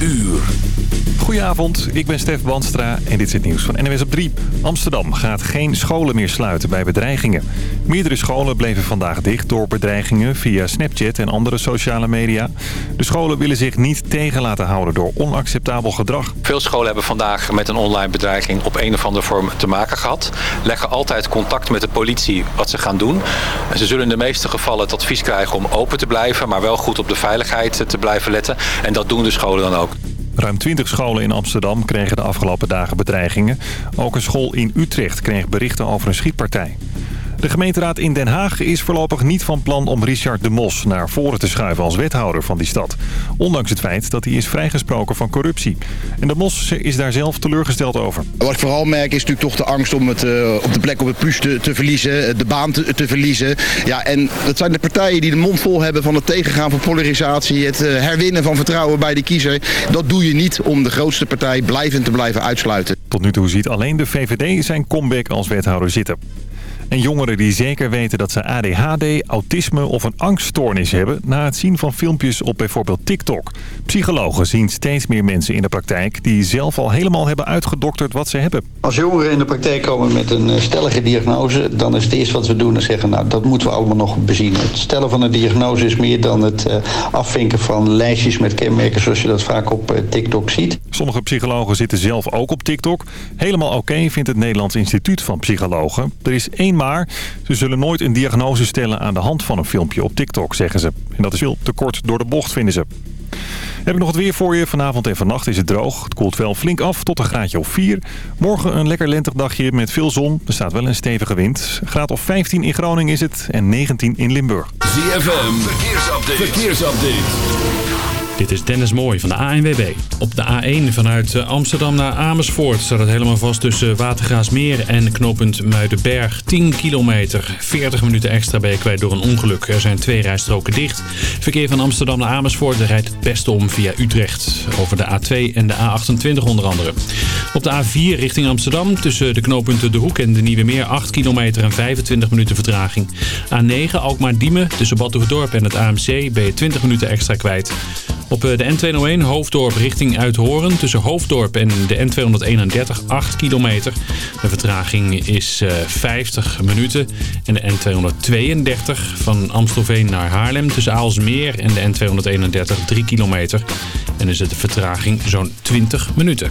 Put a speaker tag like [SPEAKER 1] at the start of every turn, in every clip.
[SPEAKER 1] uur.
[SPEAKER 2] Goedenavond, ik ben Stef Banstra en dit is het nieuws van NWS op 3. Amsterdam gaat geen scholen meer sluiten bij bedreigingen. Meerdere scholen bleven vandaag dicht door bedreigingen via Snapchat en andere sociale media. De scholen willen zich niet tegen laten houden door onacceptabel gedrag.
[SPEAKER 3] Veel scholen hebben vandaag met een online bedreiging op een of andere vorm te maken gehad. Leggen altijd contact met de politie wat ze gaan doen. Ze zullen in de meeste gevallen het advies krijgen om open te blijven, maar wel goed op de veiligheid te blijven letten. En dat doen de scholen dan ook.
[SPEAKER 2] Ruim 20 scholen in Amsterdam kregen de afgelopen dagen bedreigingen. Ook een school in Utrecht kreeg berichten over een schietpartij. De gemeenteraad in Den Haag is voorlopig niet van plan om Richard de Mos naar voren te schuiven als wethouder van die stad. Ondanks het feit dat hij is vrijgesproken van corruptie. En de Mos is daar zelf teleurgesteld over.
[SPEAKER 4] Wat ik vooral merk is natuurlijk toch de angst om het, uh, op de plek op het puus te, te verliezen, de baan te, te, verliezen. Ja, en dat zijn de partijen die de mond vol hebben van het tegengaan van polarisatie, het uh, herwinnen van vertrouwen bij de kiezer. Dat doe je niet om de grootste partij blijvend te blijven uitsluiten.
[SPEAKER 2] Tot nu toe ziet alleen de VVD zijn comeback als wethouder zitten. En jongeren die zeker weten dat ze ADHD, autisme of een angststoornis hebben... na het zien van filmpjes op bijvoorbeeld TikTok. Psychologen zien steeds meer mensen in de praktijk... die zelf al helemaal hebben uitgedokterd wat ze hebben.
[SPEAKER 5] Als jongeren in de praktijk komen met een stellige diagnose... dan is het eerste wat we doen en zeggen... nou, dat moeten we allemaal nog bezien. Het stellen van een diagnose is meer dan het uh, afvinken van lijstjes met kenmerken... zoals je dat vaak op uh, TikTok ziet.
[SPEAKER 2] Sommige psychologen zitten zelf ook op TikTok. Helemaal oké okay vindt het Nederlands Instituut van Psychologen. Er is één maar. Ze zullen nooit een diagnose stellen aan de hand van een filmpje op TikTok, zeggen ze. En dat is veel te kort door de bocht, vinden ze. Heb ik nog het weer voor je. Vanavond en vannacht is het droog. Het koelt wel flink af tot een graadje of 4. Morgen een lekker lentig dagje met veel zon. Er staat wel een stevige wind. Graad of 15 in Groningen is het en 19 in Limburg.
[SPEAKER 1] ZFM, verkeersupdate. verkeersupdate.
[SPEAKER 6] Dit is Dennis Mooi van de ANWB. Op de A1 vanuit Amsterdam naar Amersfoort staat het helemaal vast tussen Watergraasmeer en knooppunt Muidenberg. 10 kilometer, 40 minuten extra ben je kwijt door een ongeluk. Er zijn twee rijstroken dicht. Verkeer van Amsterdam naar Amersfoort rijdt het beste om via Utrecht. Over de A2 en de A28 onder andere. Op de A4 richting Amsterdam tussen de knooppunten De Hoek en de Nieuwe Meer 8 kilometer en 25 minuten vertraging. A9 Alkmaar-Diemen tussen Badhoevedorp en het AMC ben je 20 minuten extra kwijt. Op de N201 Hoofddorp richting Uithoren tussen Hoofddorp en de N231 8 kilometer. De vertraging is 50 minuten. En de N232 van Amstelveen naar Haarlem tussen Aalsmeer en de N231 3 kilometer. En is de vertraging zo'n 20 minuten.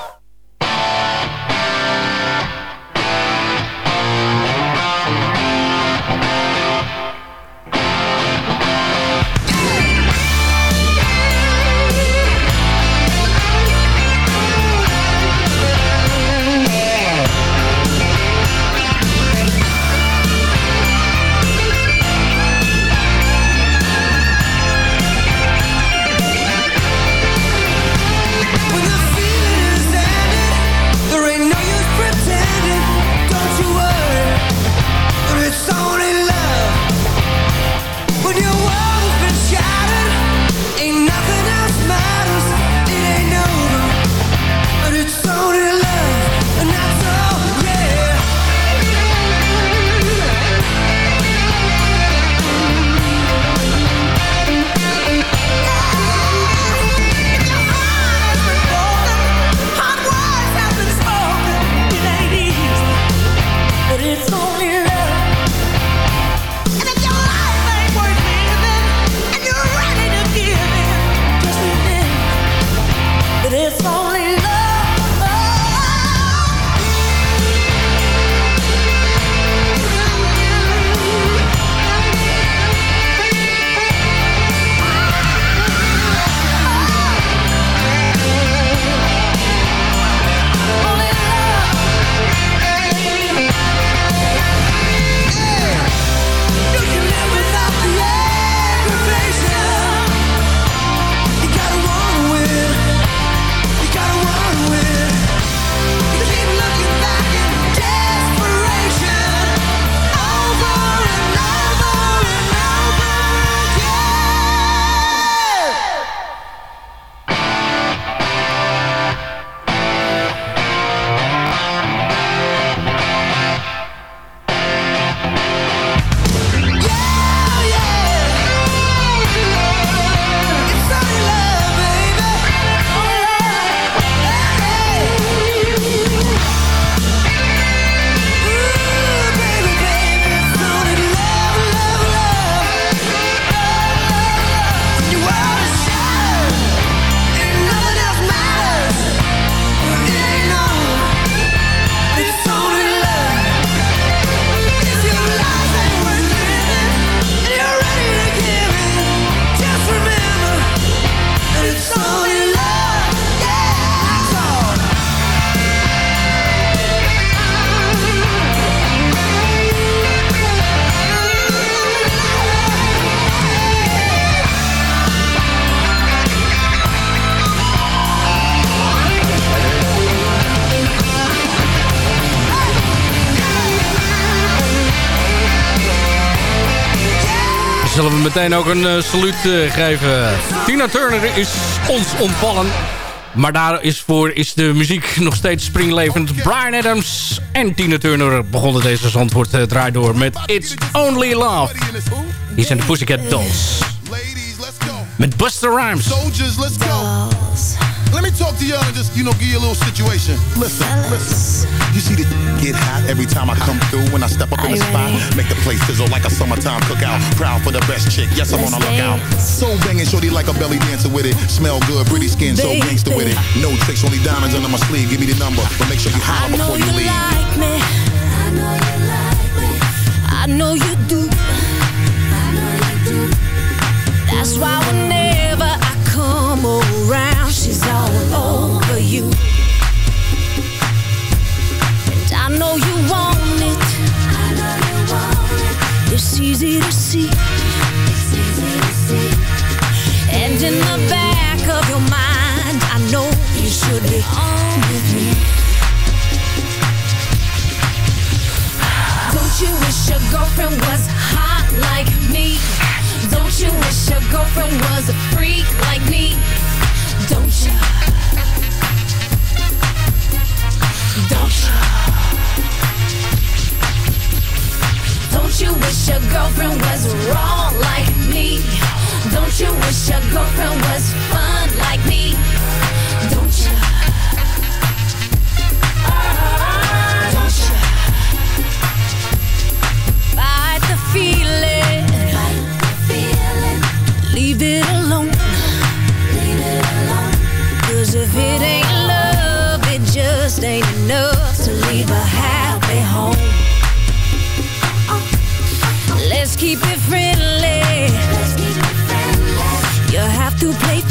[SPEAKER 7] Meteen ook een uh, saluut uh, geven. Tina Turner is ons ontvallen. Maar daar is voor is de muziek nog steeds springlevend. Brian Adams en Tina Turner begonnen deze zandwoord uh, draai door met It's Only Love. Hier zijn de Pussycat Dolls. Met Buster Rhymes.
[SPEAKER 8] Soldiers, let's go. Let me talk to y'all and just, you know, give you a little situation. Listen, listen. You see the get hot every time I come through when I step up in the spot. Make the place sizzle like a summertime cookout. Proud for the best chick. Yes, I'm on a lookout. So banging, shorty like a belly dancer with it. Smell good, pretty skin, so gangster with it. No tricks, only diamonds under my sleeve. Give me the number, but make sure you holler before you, you leave. Like me. I know you like me. I know you do. I know you do. That's why whenever I she's all over you. And I know you want it. It's easy to see. And in the back of your mind, I know you should be on with me. Don't you wish your girlfriend was hot like me? Don't you wish your girlfriend was a freak like me? You wish your girlfriend play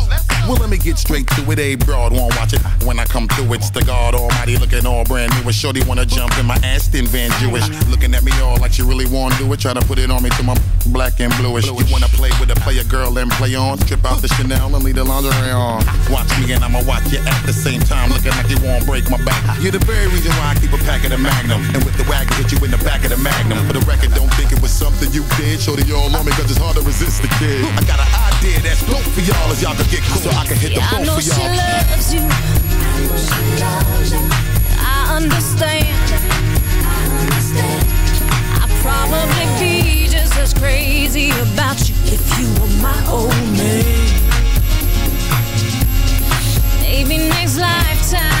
[SPEAKER 8] Well, let me get straight to it. A broad won't watch it. When I come through, it's the God Almighty looking all brand new. A shorty wanna jump in my Aston Van Jewish. Looking at me all like she really wanna do it. Try to put it on me to my black and bluish. You wanna play with a player girl and play on? Strip out the Chanel and leave the lingerie on. Watch me and I'ma watch you at the same time. Looking like you won't break my back. You're the very reason why I keep a pack of the Magnum. And with the wagon, hit you in the back of the Magnum. For the record, you did. Shorty all on me cause it's hard to resist the kid. I got an idea that's dope for y'all as y'all can get cool. So I can hit the phone for y'all. She loves you. I understand. I'd probably be just as crazy about you if you were my old man. Maybe next lifetime.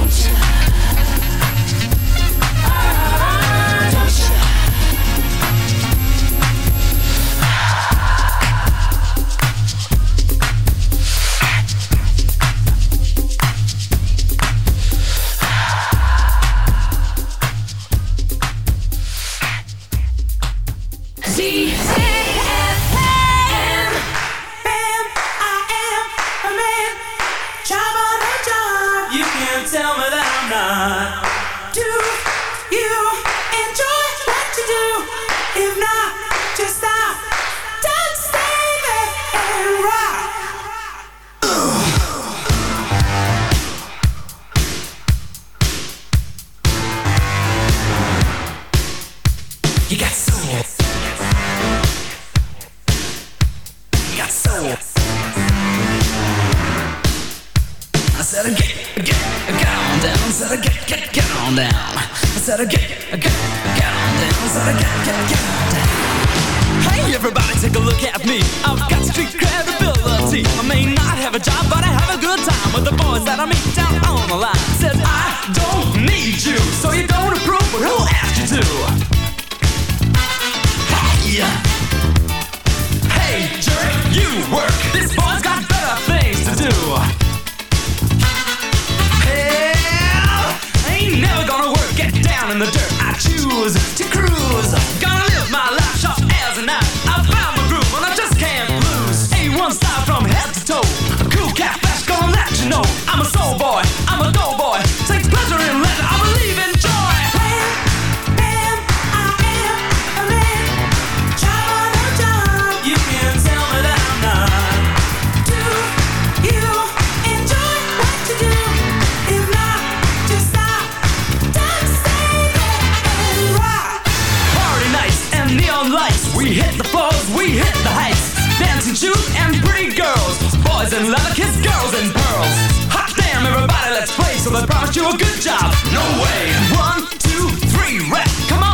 [SPEAKER 8] You?
[SPEAKER 9] Got soul. You got soul. I said, get, get, get on down. I said, get, get, get on down. I said, get, get, get on down. I said, get, get, get on down. Hey, everybody, take a look at me. I've got street credibility. I may not have a job, but I have a good time with the boys that I meet down on the line. Said I don't need you, so you shoes and pretty girls. Boys and leather kiss girls and pearls. Hot damn, everybody, let's play. So I promised you a good job. No way. One, two, three, rap. Come on,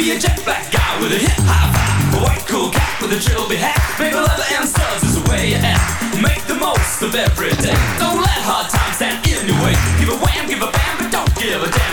[SPEAKER 9] maybe a jet black guy with a hip high vibe, a white cool cat with a trilby hat, maybe leather and studs is the way you act. Make the most of every day. Don't let hard times stand in your way. Give a wham, give a bam, but don't give a damn,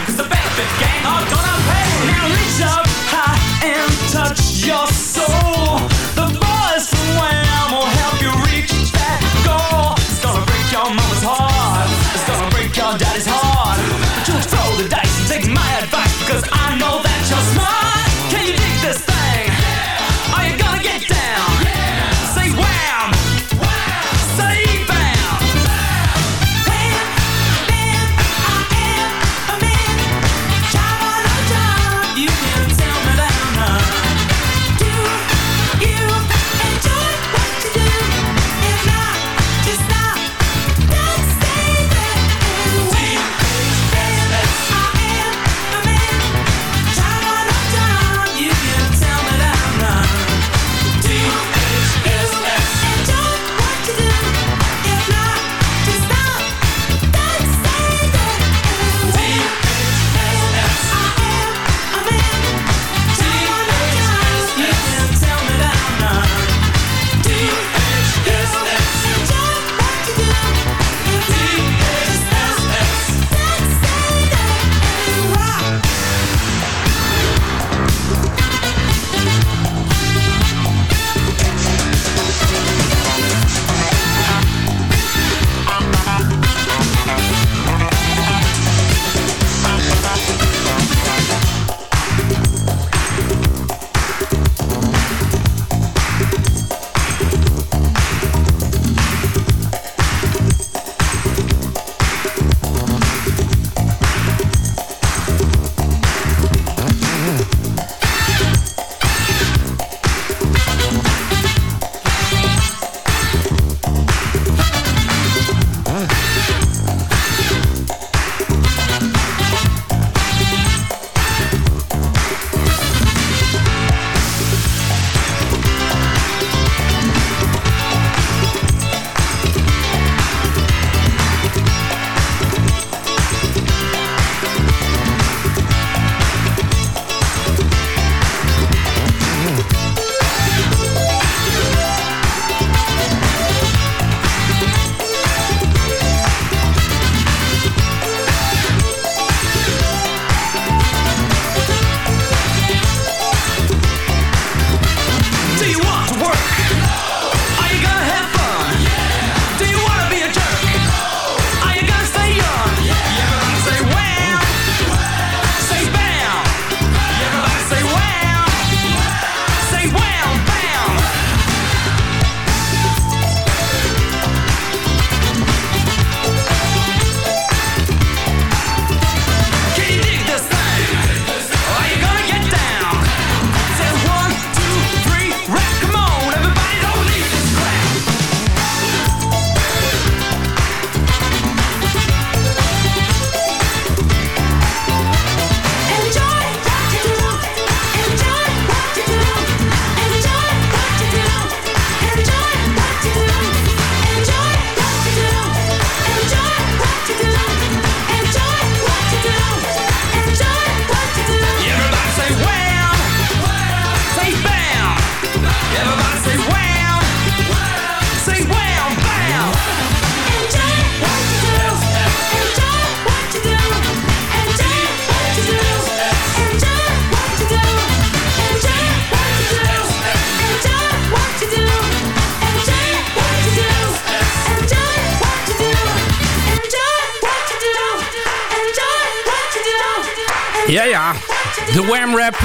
[SPEAKER 7] de Wham Rap.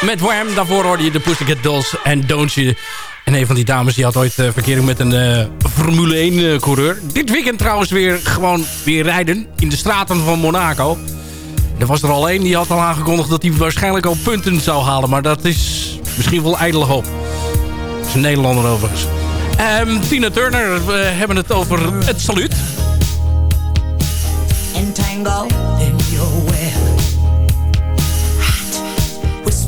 [SPEAKER 7] Met Wham, daarvoor hoorde je de Pussycat Dolls en Don't You. En een van die dames die had ooit eh, verkeering met een eh, Formule 1-coureur. Eh, Dit weekend trouwens weer gewoon weer rijden in de straten van Monaco. Er was er al één die had al aangekondigd dat hij waarschijnlijk al punten zou halen. Maar dat is misschien wel ijdele op. Dat is een Nederlander overigens. Ehm, Tina Turner, we hebben het over het saluut.
[SPEAKER 10] En tango.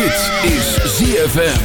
[SPEAKER 1] Dit is ZFM.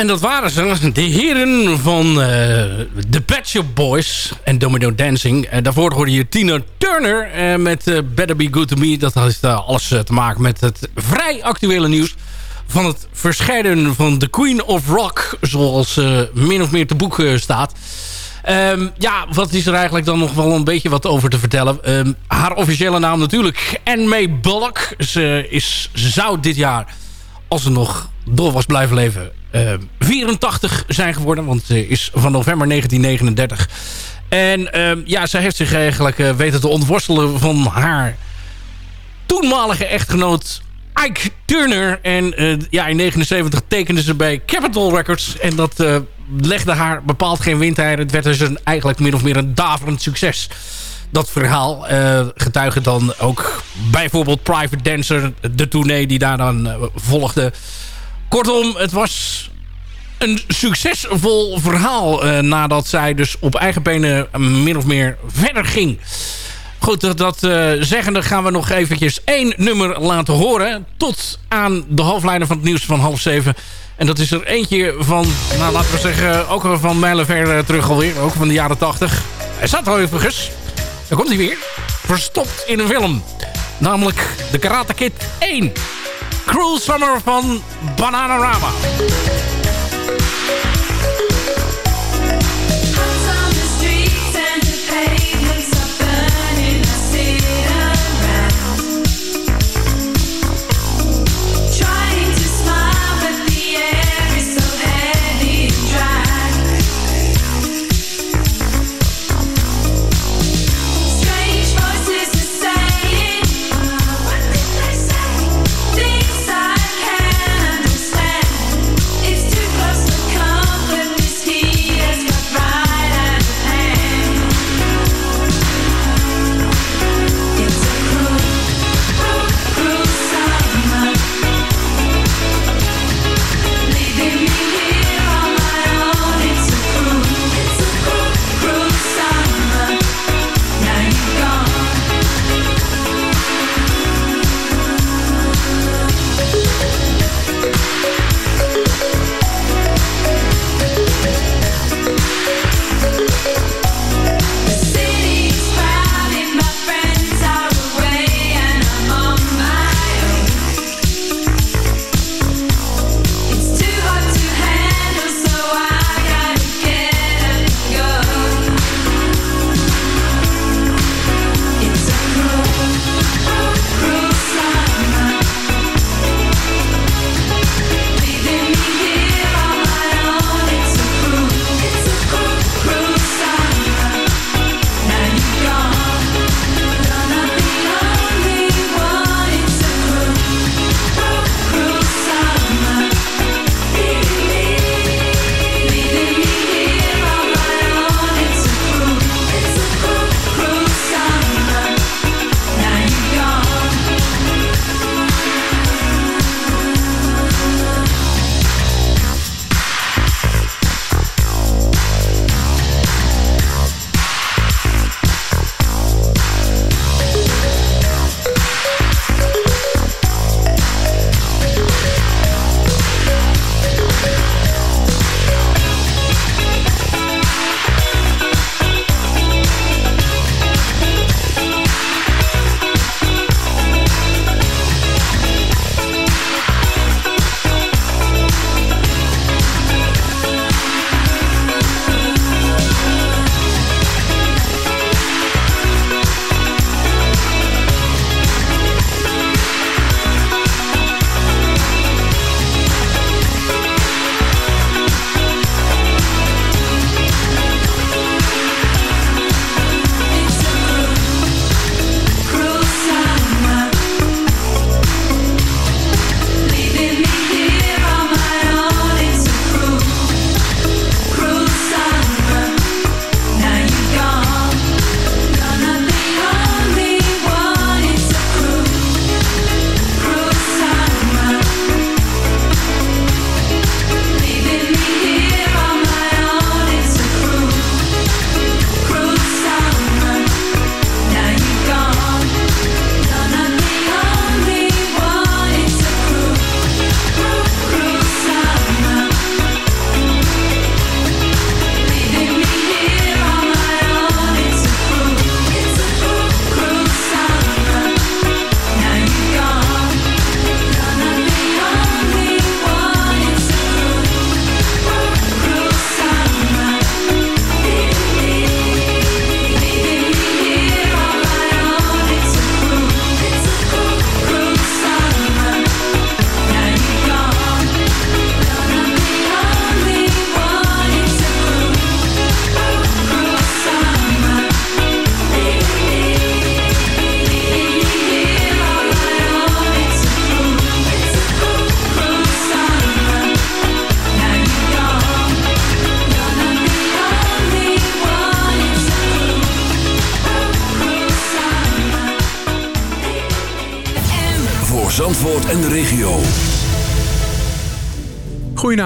[SPEAKER 7] En dat waren ze, de heren van eh, The Bachelor Boys en Domino Dancing. En daarvoor hoorde je Tina Turner uh, met Better Be Good To Me. Dat heeft alles te maken met het vrij actuele nieuws van het verscheiden van de Queen of Rock. Zoals min of meer te boek staat. Ehm, ja, wat is er eigenlijk dan nog wel een beetje wat over te vertellen? Ehm, haar officiële naam natuurlijk, Anne Bullock. Ze is, zou dit jaar, als ze nog door was blijven leven eh, 84 zijn geworden. Want ze is van november 1939. En ehm, ja, zij heeft zich eigenlijk eh, weten te ontworstelen van haar toenmalige echtgenoot Ike Turner. En eh, ja, in 1979 tekende ze bij Capitol Records. En dat legde haar bepaald geen windeier. Het werd dus een, eigenlijk min of meer een daverend succes. Dat verhaal uh, getuigen dan ook bijvoorbeeld Private Dancer, de tournee die daar dan volgde. Kortom, het was een succesvol verhaal. Uh, nadat zij dus op eigen benen min of meer verder ging. Goed, dat, dat uh, zeggende gaan we nog eventjes één nummer laten horen. Tot aan de hoofdlijnen van het nieuws van half zeven. En dat is er eentje van, nou laten we zeggen, ook van mijlenver uh, terug alweer. Ook van de jaren tachtig. Hij zat al eventjes. Daar komt hij weer. Verstopt in een film. Namelijk The Karate Kid 1. Cruel Summer van Bananarama.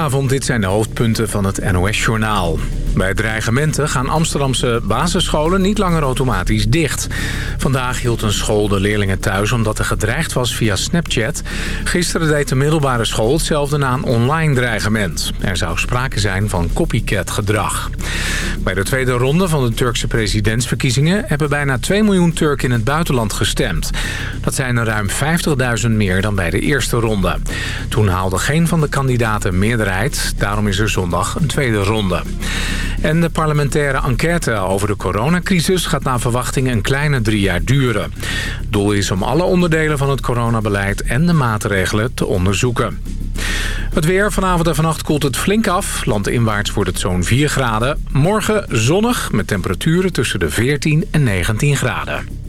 [SPEAKER 11] Goedenavond, dit zijn de hoofdpunten van het NOS-journaal. Bij dreigementen gaan Amsterdamse basisscholen niet langer automatisch dicht. Vandaag hield een school de leerlingen thuis omdat er gedreigd was via Snapchat. Gisteren deed de middelbare school hetzelfde na een online dreigement. Er zou sprake zijn van copycat gedrag. Bij de tweede ronde van de Turkse presidentsverkiezingen... hebben bijna 2 miljoen Turken in het buitenland gestemd. Dat zijn er ruim 50.000 meer dan bij de eerste ronde. Toen haalde geen van de kandidaten meerderheid. Daarom is er zondag een tweede ronde. En de parlementaire enquête over de coronacrisis gaat naar verwachting een kleine drie jaar duren. Doel is om alle onderdelen van het coronabeleid en de maatregelen te onderzoeken. Het weer. Vanavond en vannacht koelt het flink af. Landinwaarts wordt het zo'n 4 graden. Morgen zonnig met temperaturen tussen de 14 en 19 graden.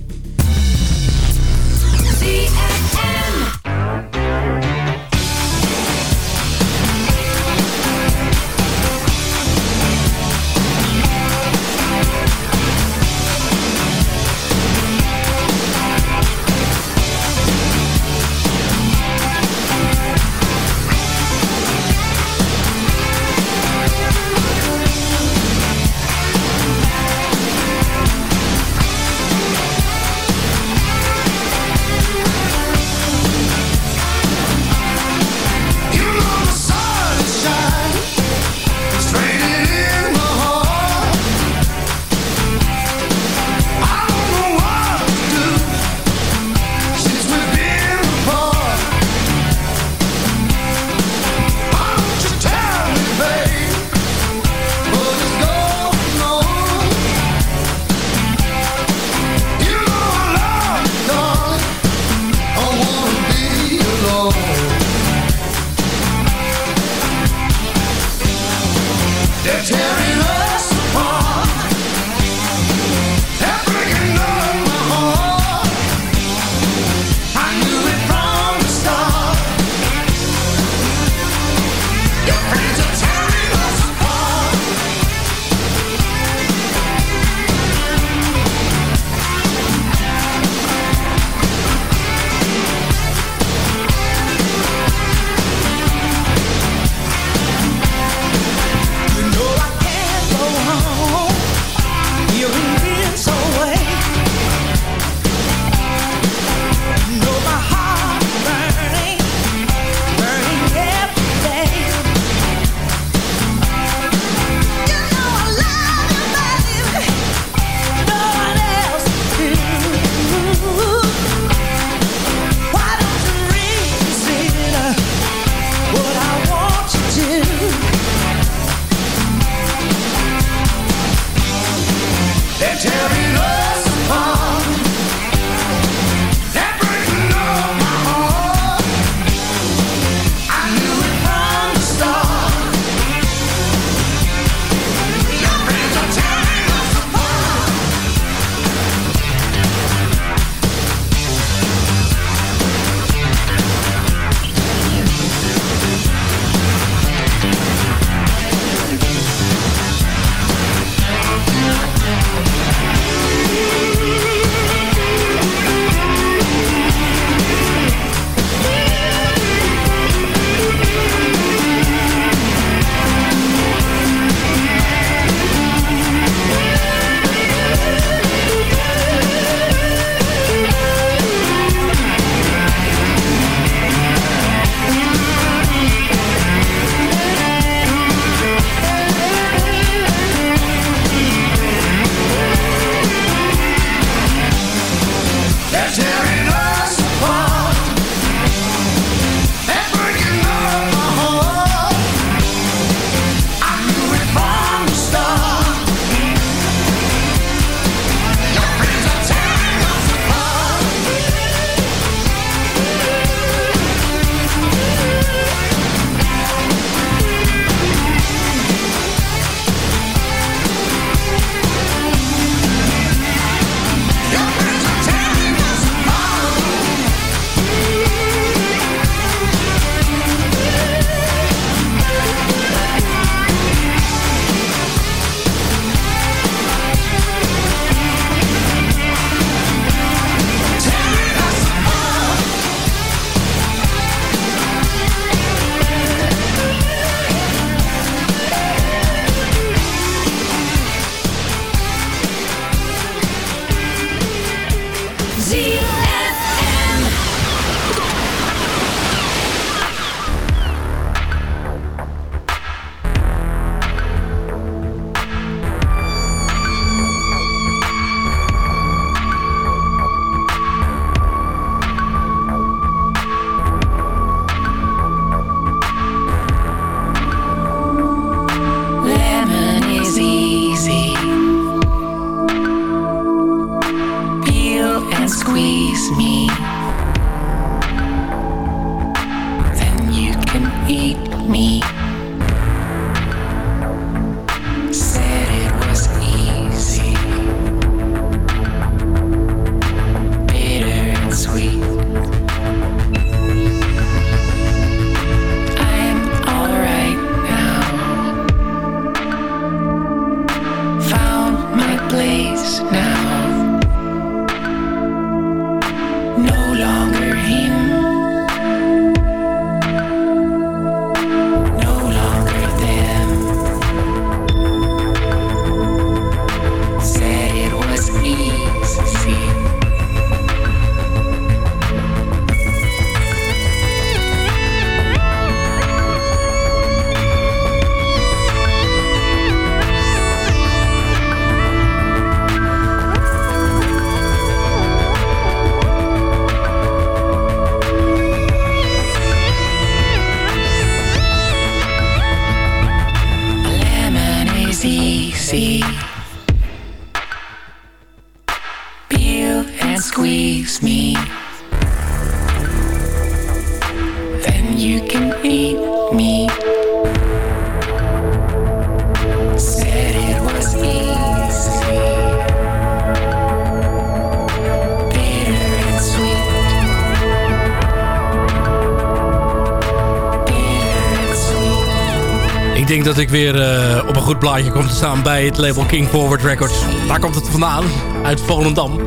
[SPEAKER 7] Dat ik weer eh, op een goed plaatje kom te staan bij het label King Forward Records. Daar komt het vandaan, uit Volendam.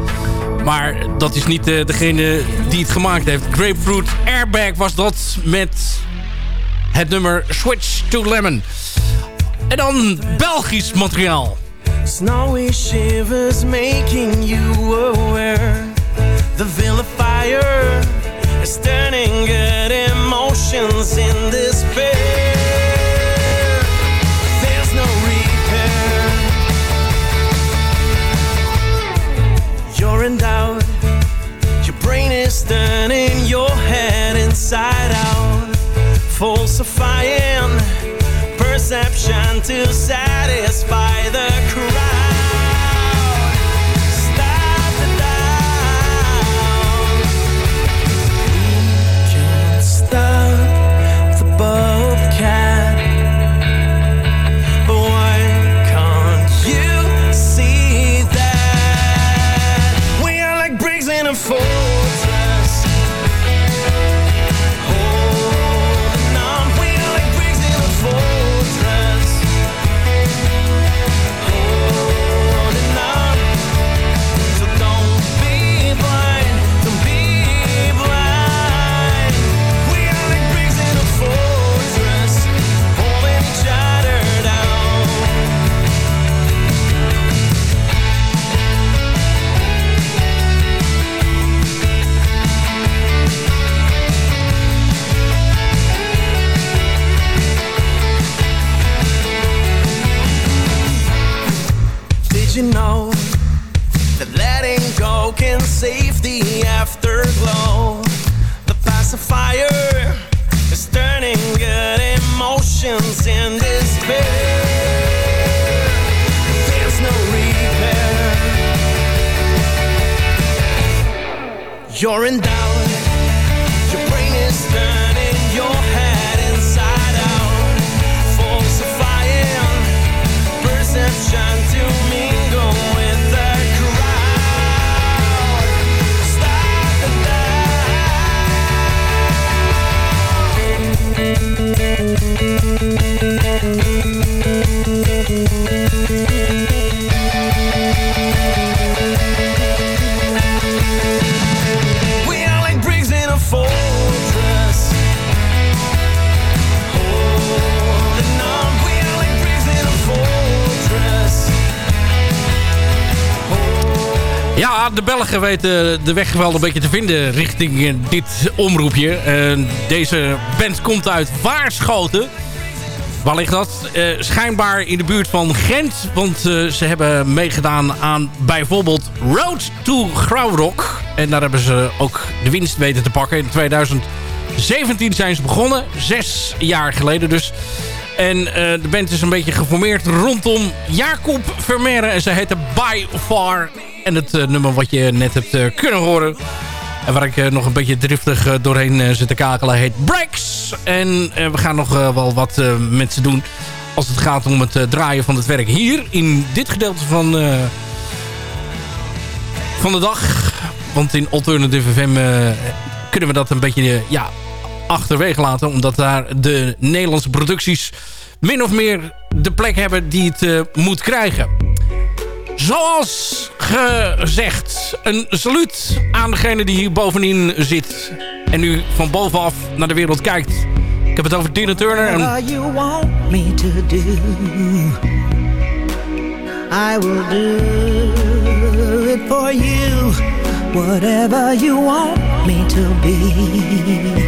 [SPEAKER 7] Maar dat is niet eh, degene die het gemaakt heeft. Grapefruit Airbag was dat met het nummer Switch to Lemon. En dan Belgisch materiaal.
[SPEAKER 12] Snowy shivers making you aware. The vilifier is turning perception to
[SPEAKER 7] Ja, de weg wel een beetje te vinden richting eh, dit omroepje. Eh, deze band komt uit Waarschoten. Waar ligt dat? Eh, schijnbaar in de buurt van Gent. Want ze hebben meegedaan aan bijvoorbeeld Road to Grauwrock. En daar hebben ze ook de winst weten te pakken. In 2017 zijn ze begonnen. Zes jaar geleden dus. En eh, de band is een beetje geformeerd rondom Jacob Vermeer. En ze heette By Far. En het eh, nummer wat je net hebt eh, kunnen horen... En waar ik nog een beetje driftig doorheen zit te kakelen heet Breaks. En we gaan nog wel wat met ze doen als het gaat om het draaien van het werk hier in dit gedeelte van, van de dag. Want in Alternative FM kunnen we dat een beetje ja, achterwege laten. Omdat daar de Nederlandse producties min of meer de plek hebben die het eh, moet krijgen. Zoals gezegd, een saluut aan degene die hier bovenin zit. En nu van bovenaf naar de wereld kijkt. Ik heb het over Tina Turner. En
[SPEAKER 10] you want me to do, I will do it for you. Whatever you want me to be,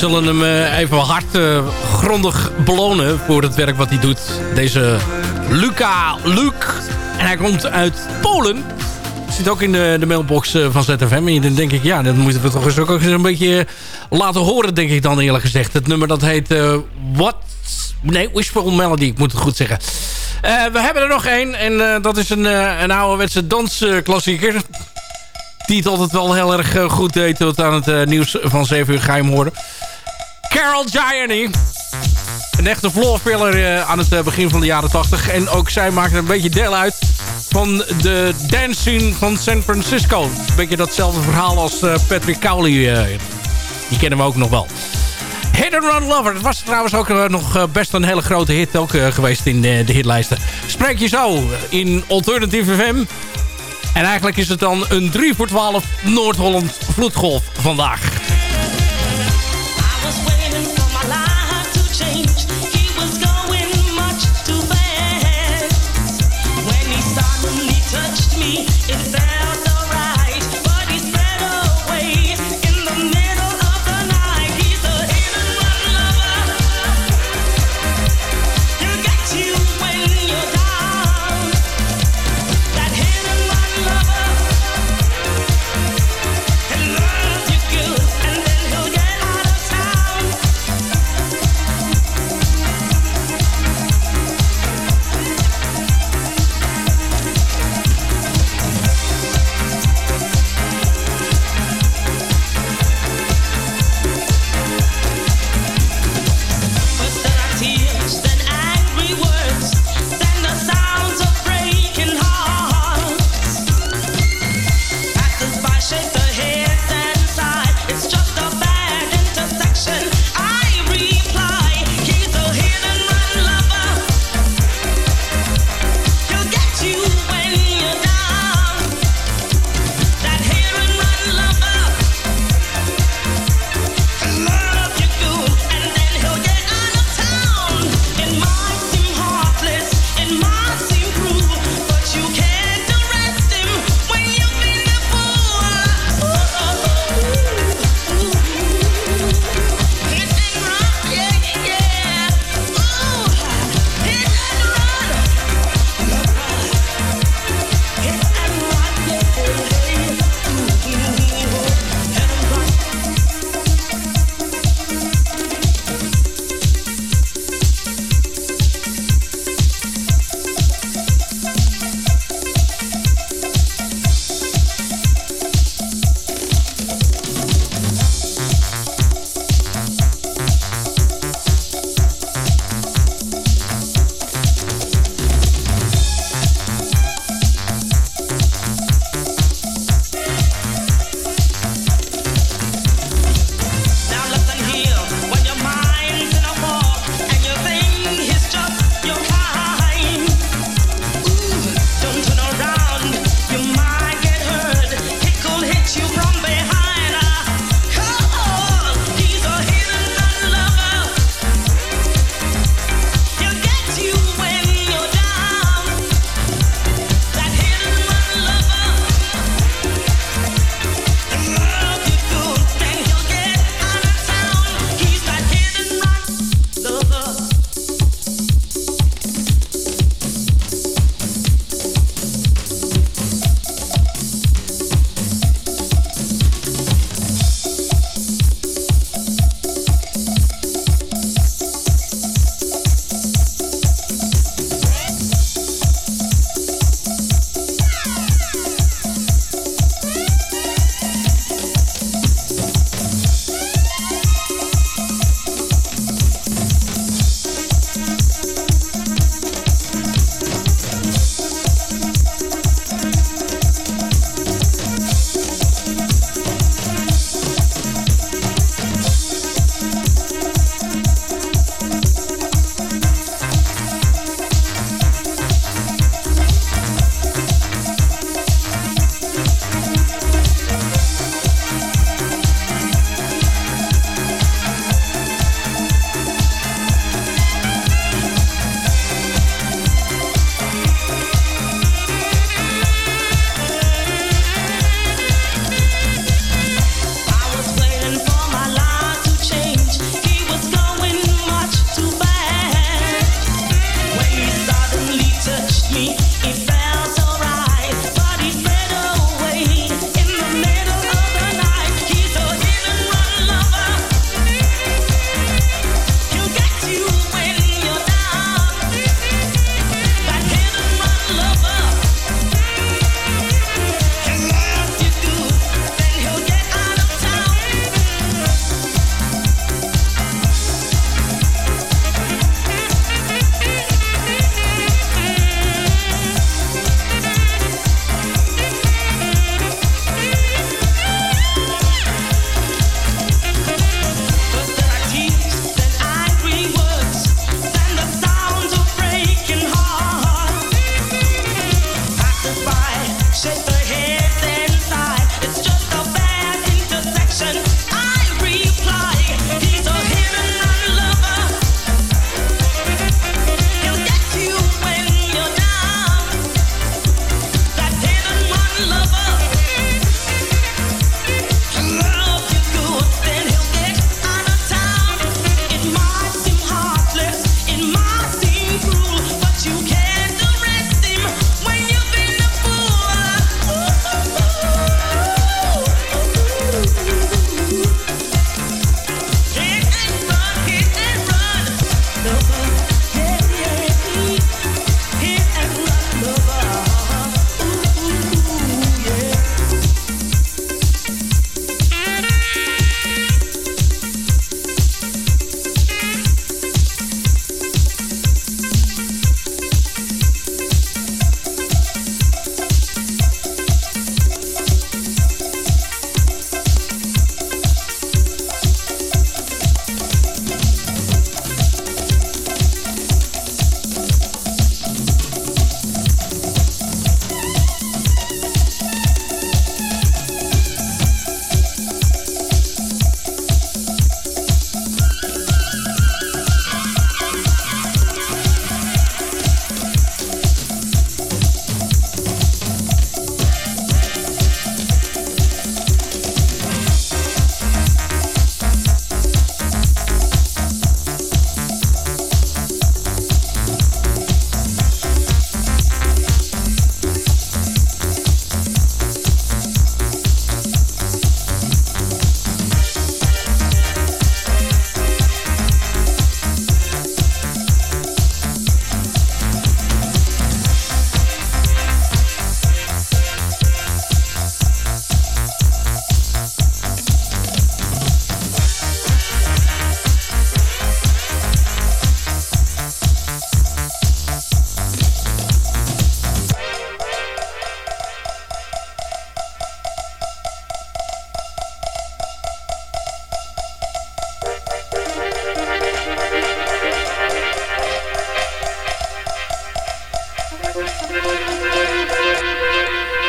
[SPEAKER 7] zullen hem eh, even hard eh, grondig belonen voor het werk wat hij doet. Deze Luca Luc. En hij komt uit Polen. Zit ook in de, de mailbox eh, van ZFM. En dan denk ik, ja, dat moeten we toch eens ook eens een beetje laten horen, denk ik dan eerlijk gezegd. Het nummer dat heet eh, What... Nee, Wishful Melody, ik moet het goed zeggen. We hebben er nog één. En dat is een, een ouderwetse dansklassieker. Die het altijd wel heel erg goed deed tot aan het nieuws van 7 uur ga je hem horen. Carol Gianni. Een echte floorfiller eh, aan het eh, begin van de jaren 80. En ook zij maakte een beetje deel uit van de dance scene van San Francisco. Een beetje datzelfde verhaal als eh, Patrick Cowley. die kennen we ook nog wel. Hit Run Lover. Dat was trouwens ook nog best een hele grote hit ook, geweest in de hitlijsten. Spreek je zo in Alternative FM. En eigenlijk is het dan een 3 voor 12 Noord-Holland vloedgolf vandaag.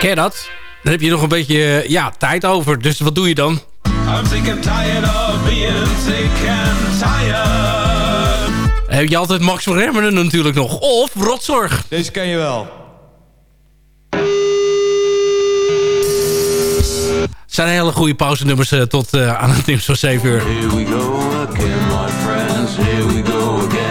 [SPEAKER 7] Ken je dat? Dan heb je nog een beetje eh, ja, tijd over. Dus wat doe je dan?
[SPEAKER 9] I'm sick and tired of being sick and tired.
[SPEAKER 7] Heb je altijd Max van Remmeren natuurlijk nog. Of Rotzorg.
[SPEAKER 13] Deze ken je wel.
[SPEAKER 7] Het zijn hele goede pauzenummers uh, tot uh, aan het nieuws van 7 uur.
[SPEAKER 9] Here we go again, my friends. Here we go again.